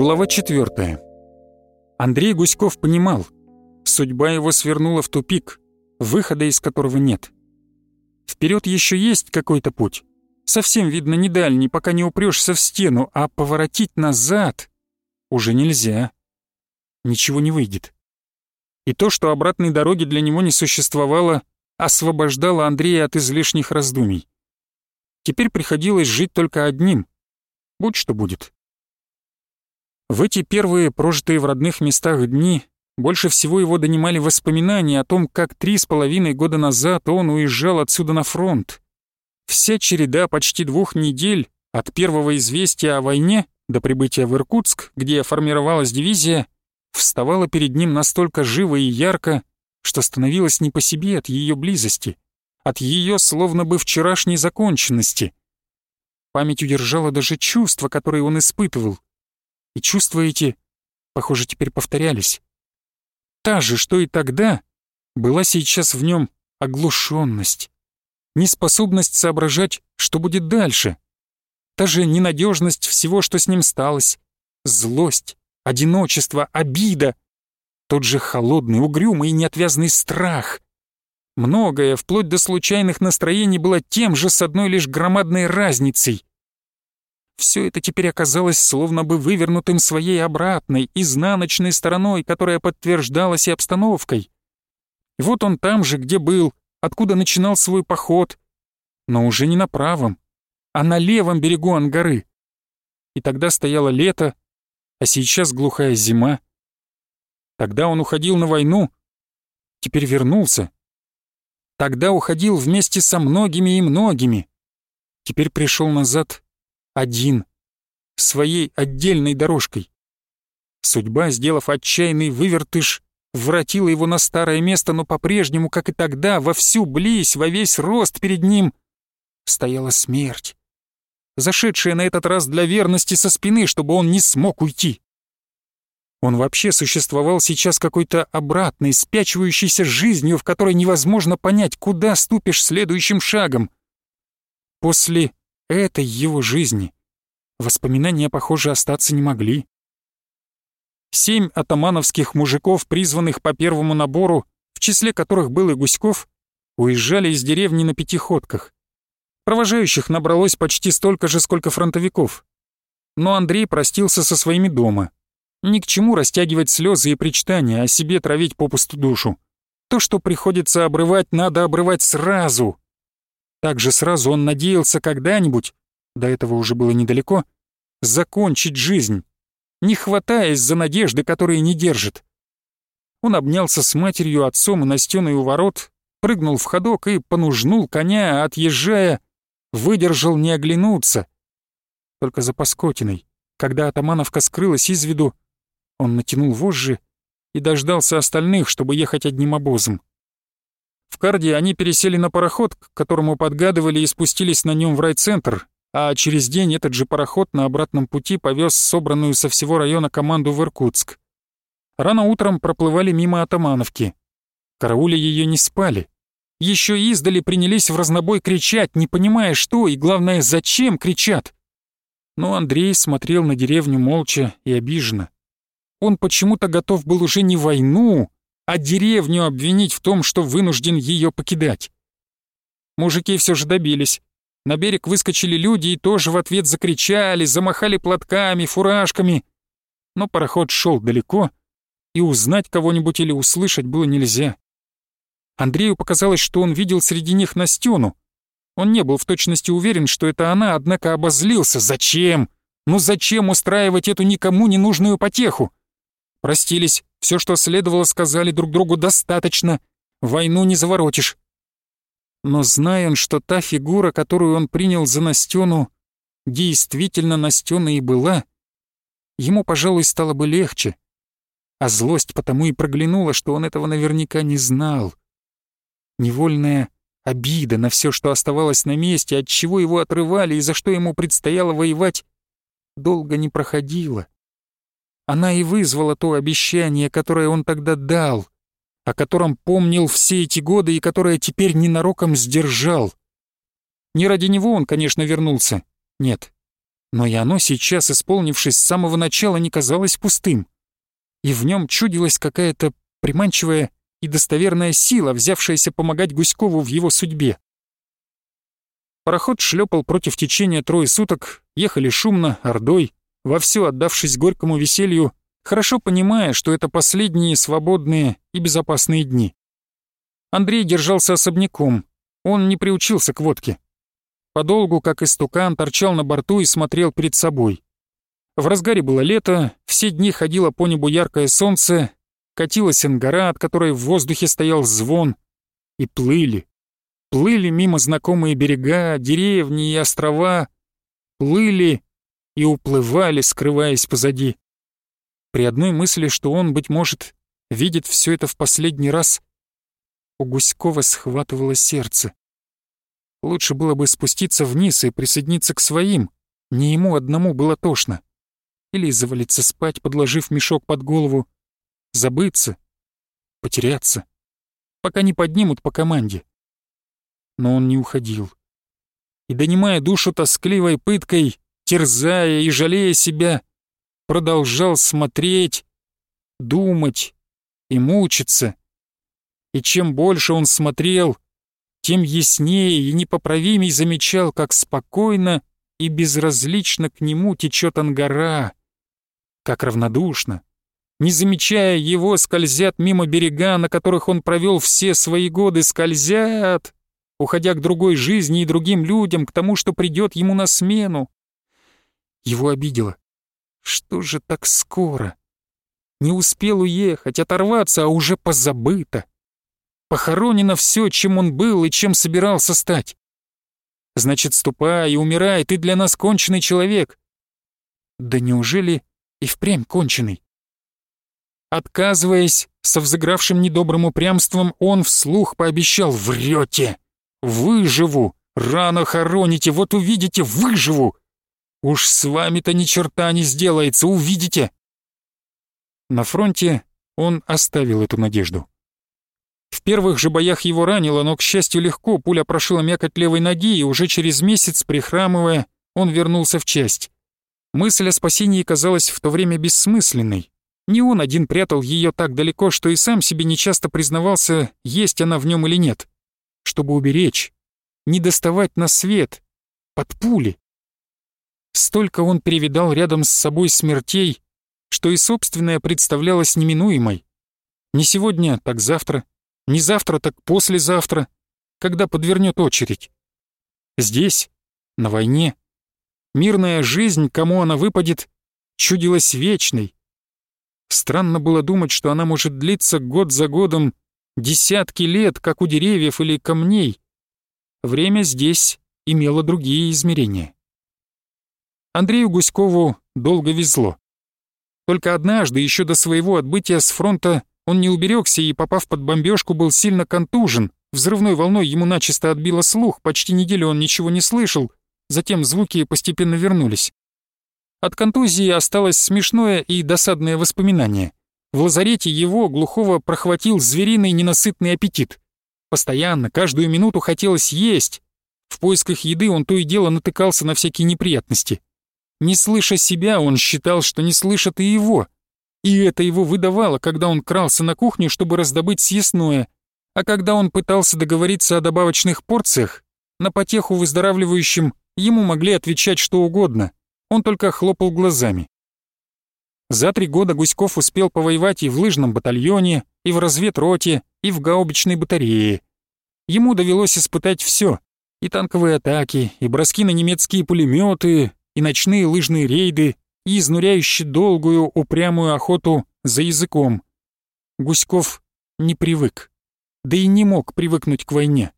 Глава 4. Андрей Гуськов понимал, судьба его свернула в тупик, выхода из которого нет. Вперед еще есть какой-то путь. Совсем видно не дальний, пока не упрешься в стену, а поворотить назад уже нельзя. Ничего не выйдет. И то, что обратной дороги для него не существовало, освобождало Андрея от излишних раздумий. Теперь приходилось жить только одним. Будь что будет. В эти первые, прожитые в родных местах дни, больше всего его донимали воспоминания о том, как три с половиной года назад он уезжал отсюда на фронт. Вся череда почти двух недель от первого известия о войне до прибытия в Иркутск, где формировалась дивизия, вставала перед ним настолько живо и ярко, что становилось не по себе от ее близости, от ее словно бы вчерашней законченности. Память удержала даже чувства, которые он испытывал, и чувствуете, похоже, теперь повторялись. Та же, что и тогда, была сейчас в нем оглушенность, неспособность соображать, что будет дальше, та же ненадежность всего, что с ним сталось, злость, одиночество, обида, тот же холодный, угрюмый и неотвязный страх. Многое, вплоть до случайных настроений, было тем же с одной лишь громадной разницей. Все это теперь оказалось словно бы вывернутым своей обратной, изнаночной стороной, которая подтверждалась и обстановкой. Вот он там же, где был, откуда начинал свой поход, но уже не на правом, а на левом берегу Ангары. И тогда стояло лето, а сейчас глухая зима. Тогда он уходил на войну, теперь вернулся. Тогда уходил вместе со многими и многими. Теперь пришел назад один, своей отдельной дорожкой. Судьба, сделав отчаянный вывертыш, вратила его на старое место, но по-прежнему, как и тогда, во всю близь, во весь рост перед ним стояла смерть, зашедшая на этот раз для верности со спины, чтобы он не смог уйти. Он вообще существовал сейчас какой-то обратной, спячивающейся жизнью, в которой невозможно понять, куда ступишь следующим шагом. После этой его жизни. Воспоминания, похоже, остаться не могли. Семь атамановских мужиков, призванных по первому набору, в числе которых был и Гуськов, уезжали из деревни на пятиходках. Провожающих набралось почти столько же, сколько фронтовиков. Но Андрей простился со своими дома. Ни к чему растягивать слезы и причитания, а себе травить попусту душу. То, что приходится обрывать, надо обрывать сразу, также сразу он надеялся когда-нибудь, до этого уже было недалеко, закончить жизнь, не хватаясь за надежды, которые не держит. Он обнялся с матерью, отцом и Настеной у ворот, прыгнул в ходок и понужнул коня, отъезжая, выдержал не оглянуться. Только за Паскотиной, когда атамановка скрылась из виду, он натянул вожжи и дождался остальных, чтобы ехать одним обозом. В Карде они пересели на пароход, к которому подгадывали и спустились на нем в райцентр, а через день этот же пароход на обратном пути повез собранную со всего района команду в Иркутск. Рано утром проплывали мимо Атамановки. Караули ее не спали. Еще издали принялись в разнобой кричать, не понимая, что и, главное, зачем кричат. Но Андрей смотрел на деревню молча и обиженно. Он почему-то готов был уже не войну, а деревню обвинить в том, что вынужден ее покидать. Мужики все же добились. На берег выскочили люди и тоже в ответ закричали, замахали платками, фуражками. Но пароход шел далеко, и узнать кого-нибудь или услышать было нельзя. Андрею показалось, что он видел среди них Настену. Он не был в точности уверен, что это она, однако обозлился. Зачем? Ну зачем устраивать эту никому ненужную потеху? Простились, все, что следовало, сказали друг другу достаточно. Войну не заворотишь. Но зная он, что та фигура, которую он принял за Настену, действительно Настена и была, ему, пожалуй, стало бы легче. А злость потому и проглянула, что он этого наверняка не знал. Невольная обида на все, что оставалось на месте, от чего его отрывали и за что ему предстояло воевать, долго не проходила. Она и вызвала то обещание, которое он тогда дал, о котором помнил все эти годы и которое теперь ненароком сдержал. Не ради него он, конечно, вернулся. Нет. Но и оно сейчас, исполнившись с самого начала, не казалось пустым. И в нем чудилась какая-то приманчивая и достоверная сила, взявшаяся помогать Гуськову в его судьбе. Пароход шлепал против течения трое суток, ехали шумно, ордой вовсю отдавшись горькому веселью, хорошо понимая, что это последние свободные и безопасные дни. Андрей держался особняком, он не приучился к водке. Подолгу, как истукан, торчал на борту и смотрел перед собой. В разгаре было лето, все дни ходило по небу яркое солнце, катилась ангара, от которой в воздухе стоял звон, и плыли. Плыли мимо знакомые берега, деревни и острова. Плыли и уплывали, скрываясь позади. При одной мысли, что он, быть может, видит все это в последний раз, у Гуськова схватывало сердце. Лучше было бы спуститься вниз и присоединиться к своим, не ему одному было тошно. Или завалиться спать, подложив мешок под голову, забыться, потеряться, пока не поднимут по команде. Но он не уходил. И донимая душу тоскливой пыткой, терзая и жалея себя, продолжал смотреть, думать и мучиться. И чем больше он смотрел, тем яснее и непоправимей замечал, как спокойно и безразлично к нему течет ангара, как равнодушно, не замечая его, скользят мимо берега, на которых он провел все свои годы, скользят, уходя к другой жизни и другим людям, к тому, что придет ему на смену его обидела. Что же так скоро? Не успел уехать, оторваться, а уже позабыто. Похоронено все, чем он был и чем собирался стать. Значит, ступай и умирай, ты для нас конченый человек. Да неужели и впрямь конченый? Отказываясь со взыгравшим недобрым упрямством, он вслух пообещал «Врете! Выживу! Рано хороните, вот увидите, выживу!» Уж с вами-то ни черта не сделается, увидите!» На фронте он оставил эту надежду. В первых же боях его ранило, но, к счастью, легко пуля прошила мякоть левой ноги, и уже через месяц, прихрамывая, он вернулся в часть. Мысль о спасении казалась в то время бессмысленной. Не он один прятал ее так далеко, что и сам себе нечасто признавался, есть она в нем или нет. Чтобы уберечь, не доставать на свет, под пули. Столько он перевидал рядом с собой смертей, что и собственная представлялась неминуемой. Не сегодня, так завтра. Не завтра, так послезавтра, когда подвернет очередь. Здесь, на войне, мирная жизнь, кому она выпадет, чудилась вечной. Странно было думать, что она может длиться год за годом, десятки лет, как у деревьев или камней. Время здесь имело другие измерения. Андрею Гуськову долго везло. Только однажды, еще до своего отбытия с фронта, он не уберегся и, попав под бомбежку, был сильно контужен. Взрывной волной ему начисто отбило слух, почти неделю он ничего не слышал, затем звуки постепенно вернулись. От контузии осталось смешное и досадное воспоминание. В лазарете его, глухого, прохватил звериный ненасытный аппетит. Постоянно, каждую минуту хотелось есть. В поисках еды он то и дело натыкался на всякие неприятности. Не слыша себя, он считал, что не слышат и его. И это его выдавало, когда он крался на кухню, чтобы раздобыть съестное. А когда он пытался договориться о добавочных порциях, на потеху выздоравливающим ему могли отвечать что угодно. Он только хлопал глазами. За три года Гуськов успел повоевать и в лыжном батальоне, и в разведроте, и в гаубичной батарее. Ему довелось испытать все: и танковые атаки, и броски на немецкие пулеметы, и ночные лыжные рейды, и изнуряюще долгую упрямую охоту за языком. Гуськов не привык, да и не мог привыкнуть к войне.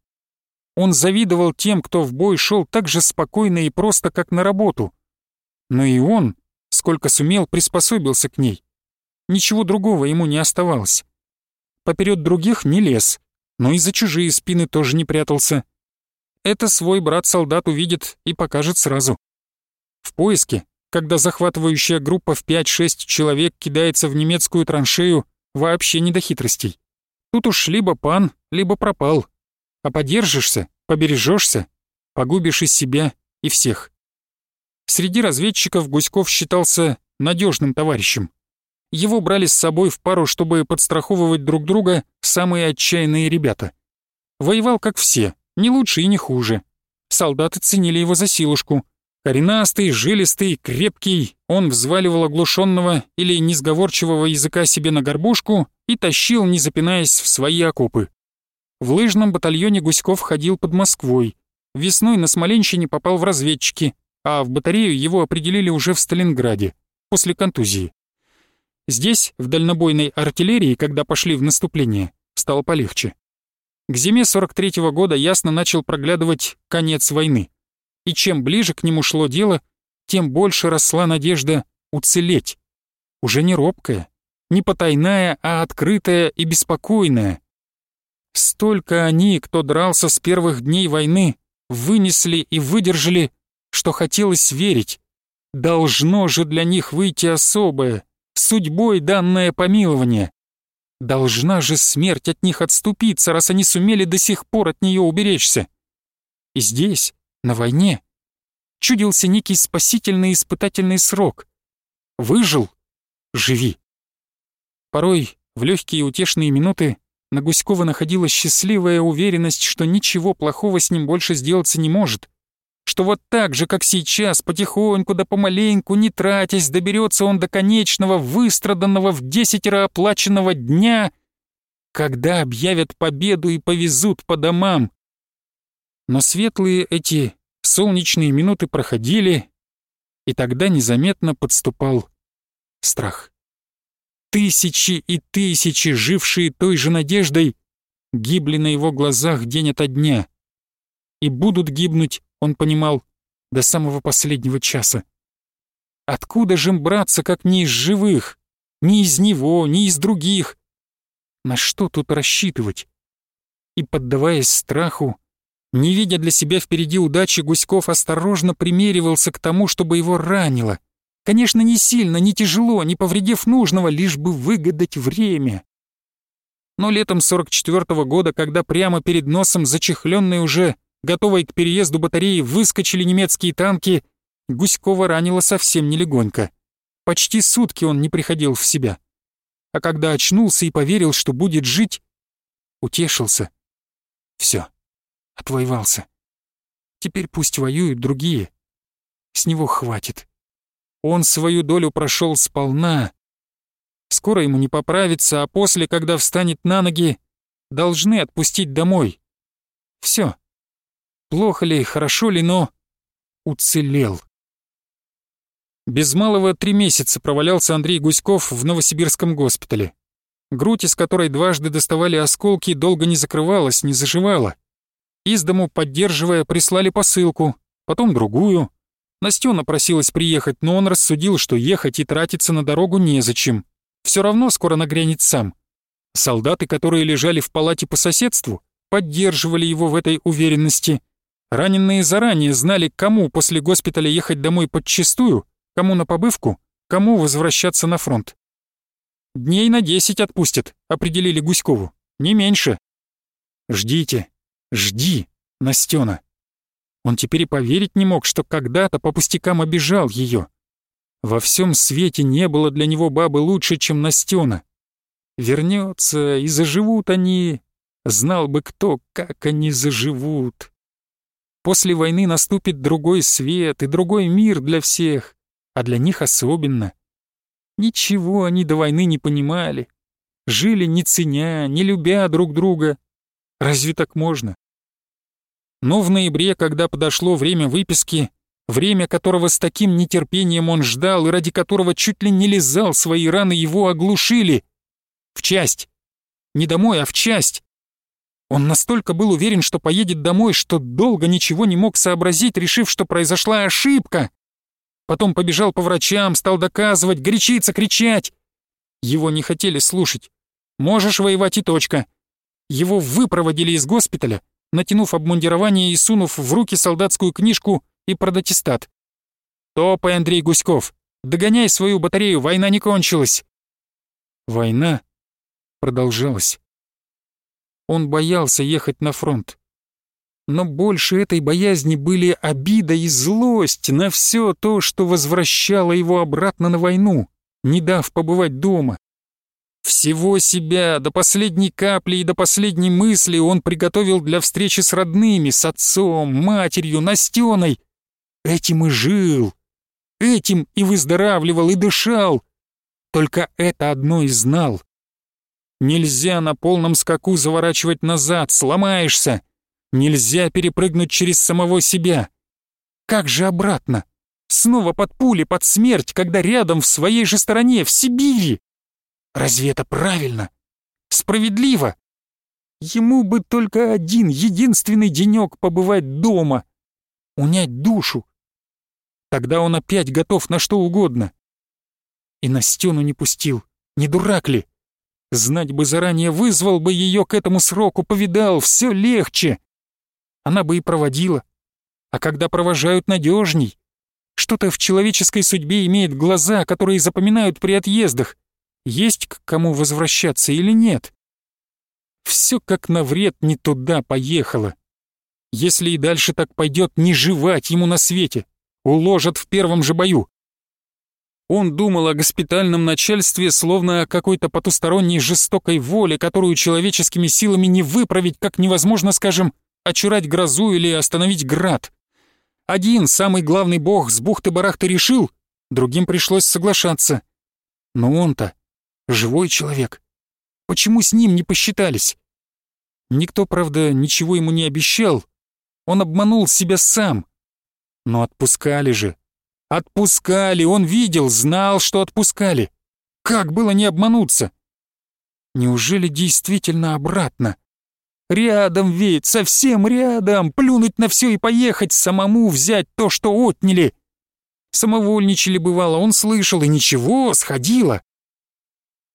Он завидовал тем, кто в бой шел так же спокойно и просто, как на работу. Но и он, сколько сумел, приспособился к ней. Ничего другого ему не оставалось. Поперед других не лез, но и за чужие спины тоже не прятался. Это свой брат-солдат увидит и покажет сразу. В поиске, когда захватывающая группа в 5-6 человек кидается в немецкую траншею, вообще не до хитростей. Тут уж либо пан, либо пропал. А подержишься, побережешься, погубишь и себя, и всех. Среди разведчиков Гуськов считался надежным товарищем. Его брали с собой в пару, чтобы подстраховывать друг друга самые отчаянные ребята. Воевал как все, не лучше и не хуже. Солдаты ценили его за силушку, Коренастый, жилистый, крепкий, он взваливал оглушенного или несговорчивого языка себе на горбушку и тащил, не запинаясь, в свои окопы. В лыжном батальоне Гуськов ходил под Москвой. Весной на Смоленщине попал в разведчики, а в батарею его определили уже в Сталинграде, после контузии. Здесь, в дальнобойной артиллерии, когда пошли в наступление, стало полегче. К зиме 43 -го года ясно начал проглядывать конец войны и чем ближе к нему шло дело, тем больше росла надежда уцелеть. Уже не робкая, не потайная, а открытая и беспокойная. Столько они, кто дрался с первых дней войны, вынесли и выдержали, что хотелось верить. Должно же для них выйти особое, судьбой данное помилование. Должна же смерть от них отступиться, раз они сумели до сих пор от нее уберечься. И здесь, на войне чудился некий спасительный испытательный срок. Выжил — живи. Порой в легкие утешные минуты на Гуськова находила счастливая уверенность, что ничего плохого с ним больше сделаться не может, что вот так же, как сейчас, потихоньку да помаленьку, не тратясь, доберется он до конечного, выстраданного в десятеро оплаченного дня, когда объявят победу и повезут по домам. Но светлые эти солнечные минуты проходили, и тогда незаметно подступал страх. Тысячи и тысячи, жившие той же надеждой, гибли на его глазах день ото дня. И будут гибнуть, он понимал, до самого последнего часа. Откуда же им браться, как не из живых, ни из него, ни из других? На что тут рассчитывать? И, поддаваясь страху, не видя для себя впереди удачи, Гуськов осторожно примеривался к тому, чтобы его ранило. Конечно, не сильно, не тяжело, не повредив нужного, лишь бы выгадать время. Но летом 44 -го года, когда прямо перед носом зачехленной уже, готовой к переезду батареи, выскочили немецкие танки, Гуськова ранило совсем нелегонько. Почти сутки он не приходил в себя. А когда очнулся и поверил, что будет жить, утешился. Все. Отвоевался. Теперь пусть воюют другие. С него хватит. Он свою долю прошел сполна. Скоро ему не поправится, а после, когда встанет на ноги, должны отпустить домой. Все. Плохо ли, хорошо ли, но уцелел. Без малого три месяца провалялся Андрей Гуськов в Новосибирском госпитале. Грудь, из которой дважды доставали осколки, долго не закрывалась, не заживала. Из дому, поддерживая, прислали посылку, потом другую. Настена просилась приехать, но он рассудил, что ехать и тратиться на дорогу незачем. Все равно скоро нагрянет сам. Солдаты, которые лежали в палате по соседству, поддерживали его в этой уверенности. Раненые заранее знали, кому после госпиталя ехать домой подчистую, кому на побывку, кому возвращаться на фронт. «Дней на десять отпустят», — определили Гуськову. «Не меньше». «Ждите», Жди, Настена. Он теперь и поверить не мог, что когда-то по пустякам обижал ее. Во всем свете не было для него бабы лучше, чем Настена. Вернется, и заживут они. Знал бы кто, как они заживут. После войны наступит другой свет и другой мир для всех, а для них особенно. Ничего они до войны не понимали. Жили не ценя, не любя друг друга. Разве так можно? Но в ноябре, когда подошло время выписки, время которого с таким нетерпением он ждал и ради которого чуть ли не лизал свои раны, его оглушили. В часть. Не домой, а в часть. Он настолько был уверен, что поедет домой, что долго ничего не мог сообразить, решив, что произошла ошибка. Потом побежал по врачам, стал доказывать, горячиться, кричать. Его не хотели слушать. «Можешь воевать и точка». Его выпроводили из госпиталя, натянув обмундирование и сунув в руки солдатскую книжку и продатистат. «Топай, Андрей Гуськов! Догоняй свою батарею, война не кончилась!» Война продолжалась. Он боялся ехать на фронт. Но больше этой боязни были обида и злость на все то, что возвращало его обратно на войну, не дав побывать дома, всего себя, до последней капли и до последней мысли он приготовил для встречи с родными, с отцом, матерью, Настеной. Этим и жил, этим и выздоравливал, и дышал. Только это одно и знал. Нельзя на полном скаку заворачивать назад, сломаешься. Нельзя перепрыгнуть через самого себя. Как же обратно? Снова под пули, под смерть, когда рядом, в своей же стороне, в Сибири. Разве это правильно? Справедливо? Ему бы только один, единственный денек побывать дома, унять душу. Тогда он опять готов на что угодно. И на стену не пустил, не дурак ли? Знать бы заранее, вызвал бы ее к этому сроку, повидал, все легче. Она бы и проводила. А когда провожают надежней. Что-то в человеческой судьбе имеет глаза, которые запоминают при отъездах, есть к кому возвращаться или нет. Все как на вред не туда поехало. Если и дальше так пойдет, не жевать ему на свете. Уложат в первом же бою. Он думал о госпитальном начальстве, словно о какой-то потусторонней жестокой воле, которую человеческими силами не выправить, как невозможно, скажем, очурать грозу или остановить град. Один, самый главный бог с бухты-барахты решил, другим пришлось соглашаться. Но он-то Живой человек. Почему с ним не посчитались? Никто, правда, ничего ему не обещал. Он обманул себя сам. Но отпускали же. Отпускали, он видел, знал, что отпускали. Как было не обмануться? Неужели действительно обратно? Рядом ведь, совсем рядом, плюнуть на все и поехать, самому взять то, что отняли. Самовольничали бывало, он слышал, и ничего, сходило.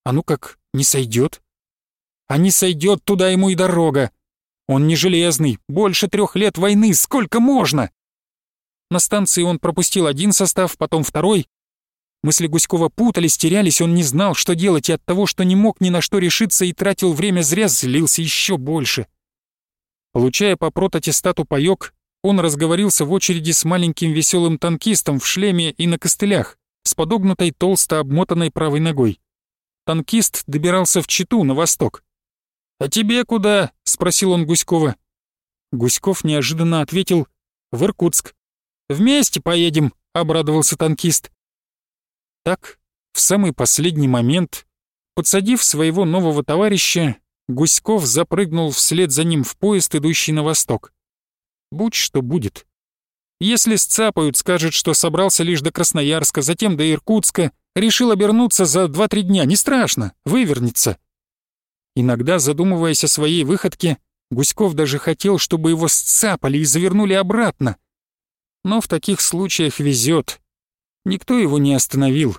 А ну как, не сойдет? А не сойдет, туда ему и дорога. Он не железный, больше трех лет войны, сколько можно? На станции он пропустил один состав, потом второй. Мысли Гуськова путались, терялись, он не знал, что делать, и от того, что не мог ни на что решиться и тратил время зря, злился еще больше. Получая по протаттестату паёк, он разговорился в очереди с маленьким веселым танкистом в шлеме и на костылях, с подогнутой толсто обмотанной правой ногой. Танкист добирался в Читу, на восток. «А тебе куда?» — спросил он Гуськова. Гуськов неожиданно ответил «В Иркутск». «Вместе поедем», — обрадовался танкист. Так, в самый последний момент, подсадив своего нового товарища, Гуськов запрыгнул вслед за ним в поезд, идущий на восток. Будь что будет. Если сцапают, скажут, что собрался лишь до Красноярска, затем до Иркутска — Решил обернуться за 2-3 дня, не страшно, вывернется. Иногда, задумываясь о своей выходке, Гуськов даже хотел, чтобы его сцапали и завернули обратно. Но в таких случаях везет. Никто его не остановил.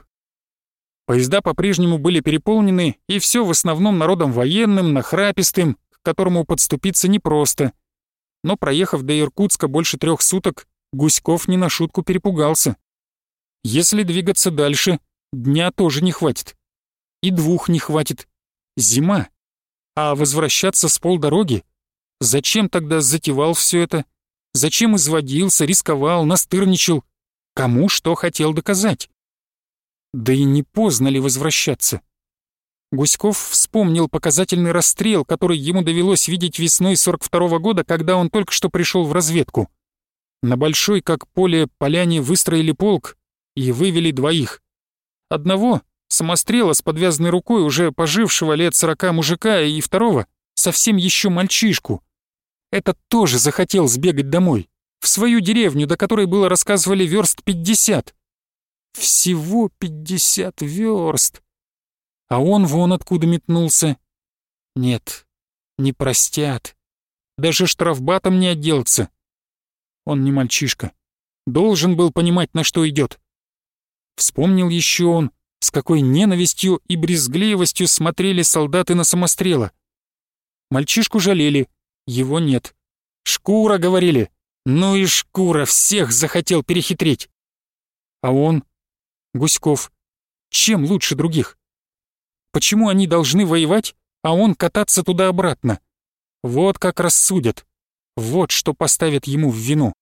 Поезда по-прежнему были переполнены, и все в основном народом военным, нахрапистым, к которому подступиться непросто. Но проехав до Иркутска больше трех суток, Гуськов не на шутку перепугался. Если двигаться дальше, Дня тоже не хватит. И двух не хватит. Зима. А возвращаться с полдороги? Зачем тогда затевал все это? Зачем изводился, рисковал, настырничал? Кому что хотел доказать? Да и не поздно ли возвращаться? Гуськов вспомнил показательный расстрел, который ему довелось видеть весной 42 -го года, когда он только что пришел в разведку. На большой, как поле, поляне выстроили полк и вывели двоих. Одного — самострела с подвязанной рукой уже пожившего лет сорока мужика, и второго — совсем еще мальчишку. Этот тоже захотел сбегать домой, в свою деревню, до которой было рассказывали верст пятьдесят. Всего пятьдесят верст. А он вон откуда метнулся. Нет, не простят. Даже штрафбатом не отделаться. Он не мальчишка. Должен был понимать, на что идет. Вспомнил еще он, с какой ненавистью и брезгливостью смотрели солдаты на самострела. Мальчишку жалели, его нет. «Шкура», — говорили, — «ну и шкура, всех захотел перехитрить». А он, Гуськов, чем лучше других? Почему они должны воевать, а он кататься туда-обратно? Вот как рассудят. Вот что поставят ему в вину.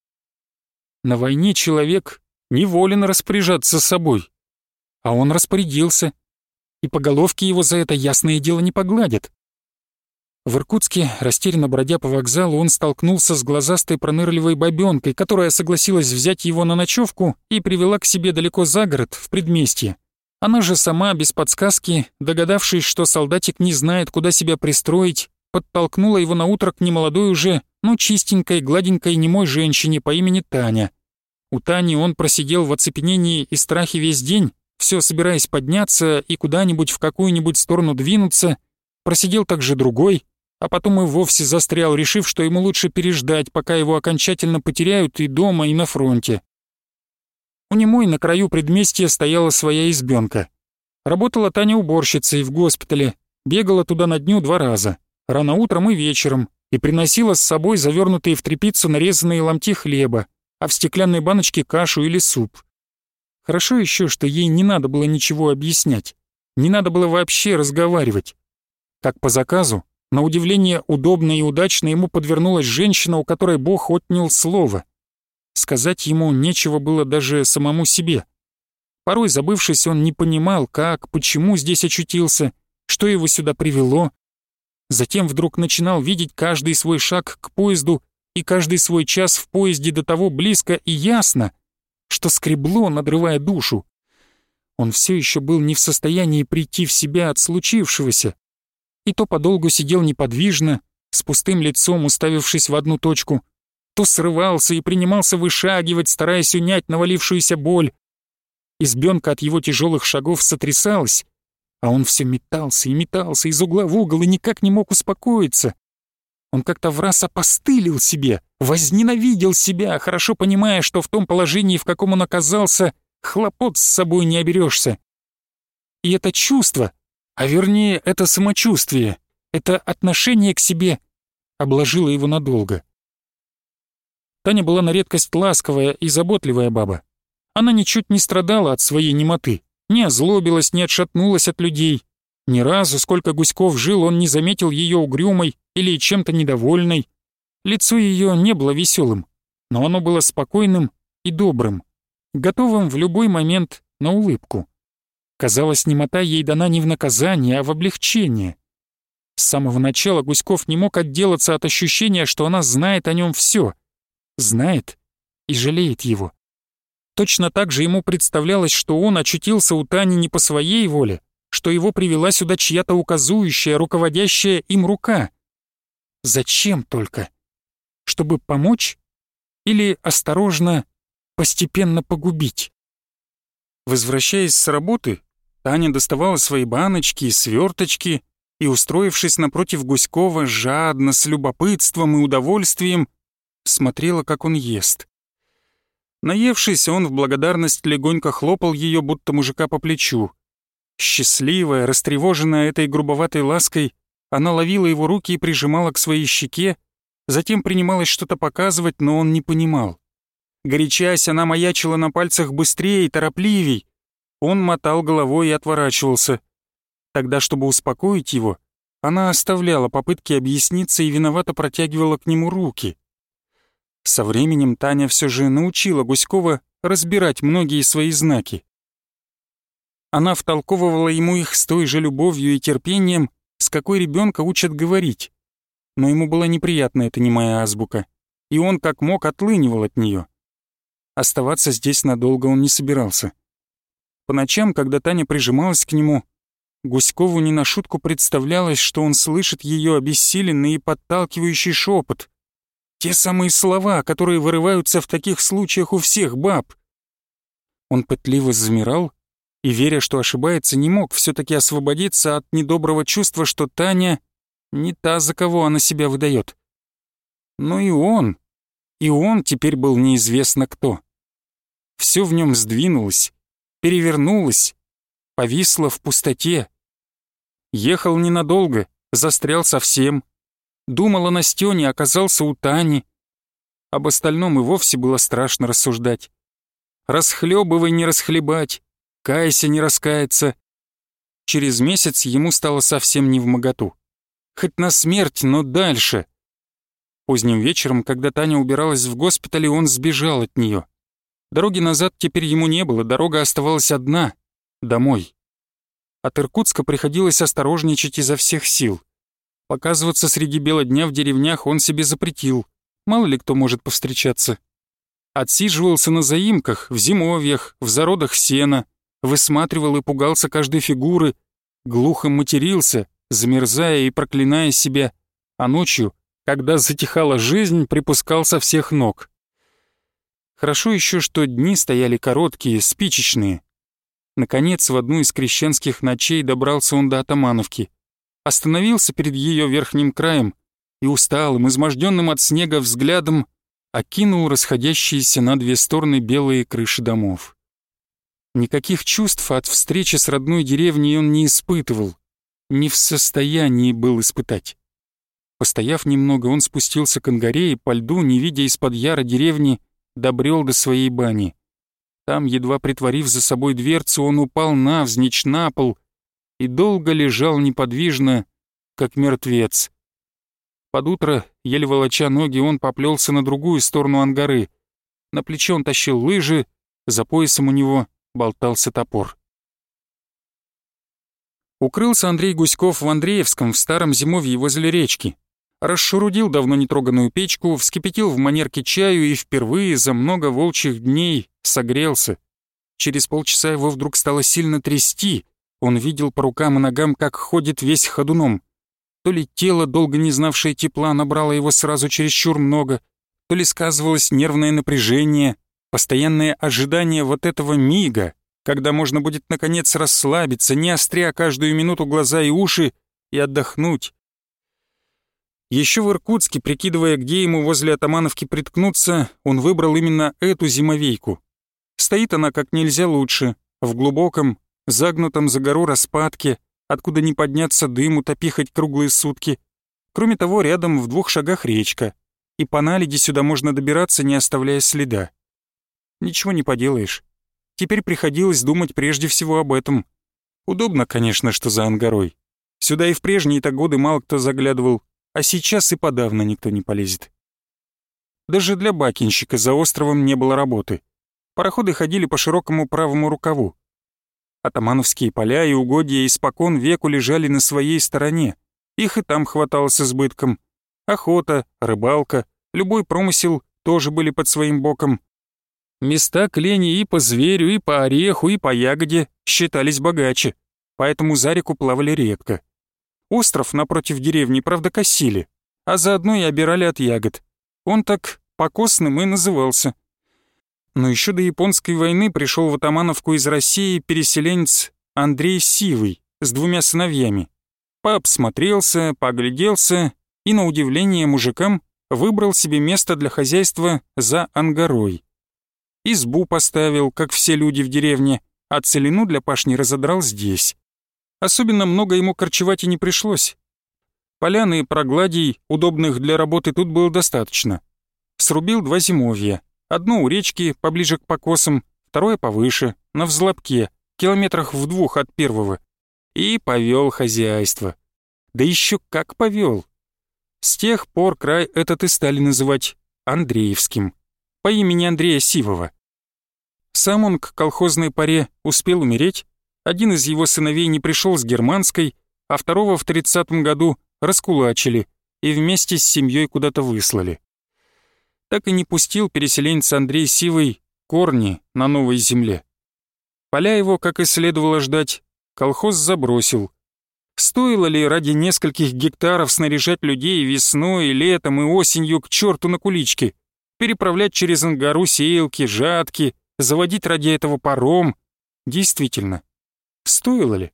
На войне человек не волен распоряжаться собой. А он распорядился. И по головке его за это ясное дело не погладят. В Иркутске, растерянно бродя по вокзалу, он столкнулся с глазастой пронырливой бабёнкой, которая согласилась взять его на ночевку и привела к себе далеко за город, в предместье. Она же сама, без подсказки, догадавшись, что солдатик не знает, куда себя пристроить, подтолкнула его на утро к немолодой уже, но чистенькой, гладенькой, немой женщине по имени Таня — у Тани он просидел в оцепенении и страхе весь день, все собираясь подняться и куда-нибудь в какую-нибудь сторону двинуться, просидел также другой, а потом и вовсе застрял, решив, что ему лучше переждать, пока его окончательно потеряют и дома, и на фронте. У немой на краю предместья стояла своя избенка. Работала Таня уборщицей в госпитале, бегала туда на дню два раза, рано утром и вечером, и приносила с собой завернутые в тряпицу нарезанные ломти хлеба, а в стеклянной баночке кашу или суп. Хорошо еще, что ей не надо было ничего объяснять, не надо было вообще разговаривать. Так по заказу, на удивление удобно и удачно ему подвернулась женщина, у которой Бог отнял слово. Сказать ему нечего было даже самому себе. Порой, забывшись, он не понимал, как, почему здесь очутился, что его сюда привело. Затем вдруг начинал видеть каждый свой шаг к поезду и каждый свой час в поезде до того близко и ясно, что скребло, надрывая душу. Он все еще был не в состоянии прийти в себя от случившегося, и то подолгу сидел неподвижно, с пустым лицом уставившись в одну точку, то срывался и принимался вышагивать, стараясь унять навалившуюся боль. Избенка от его тяжелых шагов сотрясалась, а он все метался и метался из угла в угол и никак не мог успокоиться. Он как-то в раз опостылил себе, возненавидел себя, хорошо понимая, что в том положении, в каком он оказался, хлопот с собой не оберешься. И это чувство, а вернее это самочувствие, это отношение к себе обложило его надолго. Таня была на редкость ласковая и заботливая баба. Она ничуть не страдала от своей немоты, не озлобилась, не отшатнулась от людей, ни разу, сколько Гуськов жил, он не заметил ее угрюмой или чем-то недовольной. Лицо ее не было веселым, но оно было спокойным и добрым, готовым в любой момент на улыбку. Казалось, немота ей дана не в наказание, а в облегчение. С самого начала Гуськов не мог отделаться от ощущения, что она знает о нем все, знает и жалеет его. Точно так же ему представлялось, что он очутился у Тани не по своей воле, что его привела сюда чья-то указующая, руководящая им рука. Зачем только? Чтобы помочь или осторожно, постепенно погубить? Возвращаясь с работы, Таня доставала свои баночки и сверточки и, устроившись напротив Гуськова, жадно, с любопытством и удовольствием, смотрела, как он ест. Наевшись, он в благодарность легонько хлопал ее, будто мужика по плечу — Счастливая, растревоженная этой грубоватой лаской, она ловила его руки и прижимала к своей щеке, затем принималась что-то показывать, но он не понимал. Горячаясь, она маячила на пальцах быстрее и торопливей. Он мотал головой и отворачивался. Тогда, чтобы успокоить его, она оставляла попытки объясниться и виновато протягивала к нему руки. Со временем Таня все же научила Гуськова разбирать многие свои знаки она втолковывала ему их с той же любовью и терпением, с какой ребенка учат говорить. Но ему была неприятна эта немая азбука, и он как мог отлынивал от нее. Оставаться здесь надолго он не собирался. По ночам, когда Таня прижималась к нему, Гуськову не на шутку представлялось, что он слышит ее обессиленный и подталкивающий шепот. Те самые слова, которые вырываются в таких случаях у всех баб. Он пытливо замирал, и, веря, что ошибается, не мог все таки освободиться от недоброго чувства, что Таня не та, за кого она себя выдает. Но ну и он, и он теперь был неизвестно кто. Все в нем сдвинулось, перевернулось, повисло в пустоте. Ехал ненадолго, застрял совсем. Думал о Настёне, оказался у Тани. Об остальном и вовсе было страшно рассуждать. Расхлебывай, не расхлебать кайся а не раскается. Через месяц ему стало совсем не в моготу. Хоть на смерть, но дальше. Поздним вечером, когда Таня убиралась в госпитале, он сбежал от нее. Дороги назад теперь ему не было, дорога оставалась одна — домой. От Иркутска приходилось осторожничать изо всех сил. Показываться среди бела дня в деревнях он себе запретил. Мало ли кто может повстречаться. Отсиживался на заимках, в зимовьях, в зародах сена — высматривал и пугался каждой фигуры, глухо матерился, замерзая и проклиная себя, а ночью, когда затихала жизнь, припускал со всех ног. Хорошо еще, что дни стояли короткие, спичечные. Наконец, в одну из крещенских ночей добрался он до Атамановки, остановился перед ее верхним краем и усталым, изможденным от снега взглядом окинул расходящиеся на две стороны белые крыши домов. Никаких чувств от встречи с родной деревней он не испытывал, не в состоянии был испытать. Постояв немного, он спустился к ангаре и по льду, не видя из-под яра деревни, добрел до своей бани. Там, едва притворив за собой дверцу, он упал навзничь на пол и долго лежал неподвижно, как мертвец. Под утро, еле волоча ноги, он поплелся на другую сторону ангары. На плечо он тащил лыжи, за поясом у него болтался топор. Укрылся Андрей Гуськов в Андреевском в старом зимовье возле речки. Расшурудил давно нетроганную печку, вскипятил в манерке чаю и впервые за много волчьих дней согрелся. Через полчаса его вдруг стало сильно трясти. Он видел по рукам и ногам, как ходит весь ходуном. То ли тело, долго не знавшее тепла, набрало его сразу чересчур много, то ли сказывалось нервное напряжение, Постоянное ожидание вот этого мига, когда можно будет наконец расслабиться, не остря каждую минуту глаза и уши, и отдохнуть. Еще в Иркутске, прикидывая, где ему возле Атамановки приткнуться, он выбрал именно эту зимовейку. Стоит она как нельзя лучше, в глубоком, загнутом за гору распадке, откуда не подняться дыму, топи хоть круглые сутки. Кроме того, рядом в двух шагах речка, и по наледи сюда можно добираться, не оставляя следа. Ничего не поделаешь. Теперь приходилось думать прежде всего об этом. Удобно, конечно, что за ангарой. Сюда и в прежние-то годы мало кто заглядывал, а сейчас и подавно никто не полезет. Даже для бакинщика за островом не было работы. Пароходы ходили по широкому правому рукаву. Атамановские поля и угодья испокон веку лежали на своей стороне. Их и там хватало с избытком. Охота, рыбалка, любой промысел тоже были под своим боком, Места к лени и по зверю, и по ореху, и по ягоде считались богаче, поэтому за реку плавали редко. Остров напротив деревни, правда, косили, а заодно и обирали от ягод. Он так покосным и назывался. Но еще до Японской войны пришел в Атамановку из России переселенец Андрей Сивый с двумя сыновьями. Пап смотрелся, погляделся и, на удивление мужикам, выбрал себе место для хозяйства за Ангарой. Избу поставил, как все люди в деревне, а целину для пашни разодрал здесь. Особенно много ему корчевать и не пришлось. Поляны и прогладий, удобных для работы, тут было достаточно. Срубил два зимовья. Одно у речки, поближе к покосам, второе повыше, на взлобке, километрах в двух от первого. И повел хозяйство. Да еще как повел. С тех пор край этот и стали называть Андреевским по имени Андрея Сивова. Сам он к колхозной паре успел умереть, один из его сыновей не пришел с германской, а второго в 30-м году раскулачили и вместе с семьей куда-то выслали. Так и не пустил переселенец Андрей Сивой корни на новой земле. Поля его, как и следовало ждать, колхоз забросил. Стоило ли ради нескольких гектаров снаряжать людей весной, летом и осенью к черту на кулички? переправлять через Ангару сеялки, жатки, заводить ради этого паром. Действительно, стоило ли?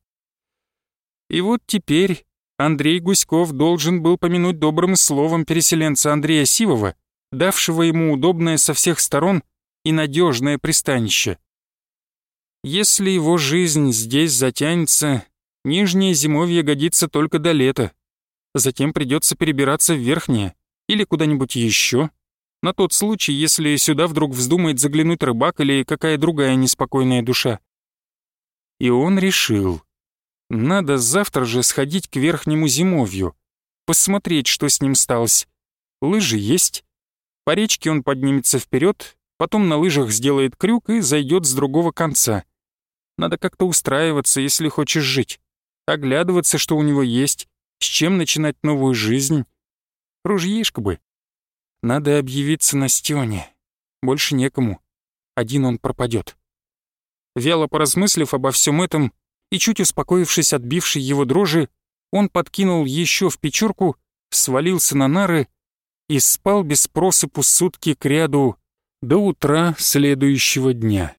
И вот теперь Андрей Гуськов должен был помянуть добрым словом переселенца Андрея Сивова, давшего ему удобное со всех сторон и надежное пристанище. Если его жизнь здесь затянется, нижнее зимовье годится только до лета. Затем придется перебираться в верхнее или куда-нибудь еще, на тот случай, если сюда вдруг вздумает заглянуть рыбак или какая другая неспокойная душа. И он решил, надо завтра же сходить к верхнему зимовью, посмотреть, что с ним сталось. Лыжи есть. По речке он поднимется вперед, потом на лыжах сделает крюк и зайдет с другого конца. Надо как-то устраиваться, если хочешь жить. Оглядываться, что у него есть, с чем начинать новую жизнь. Ружьишко бы. Надо объявиться на Стионе. Больше некому. Один он пропадет. Вяло поразмыслив обо всем этом и чуть успокоившись от бившей его дрожи, он подкинул еще в печурку, свалился на нары и спал без просыпу сутки к ряду до утра следующего дня.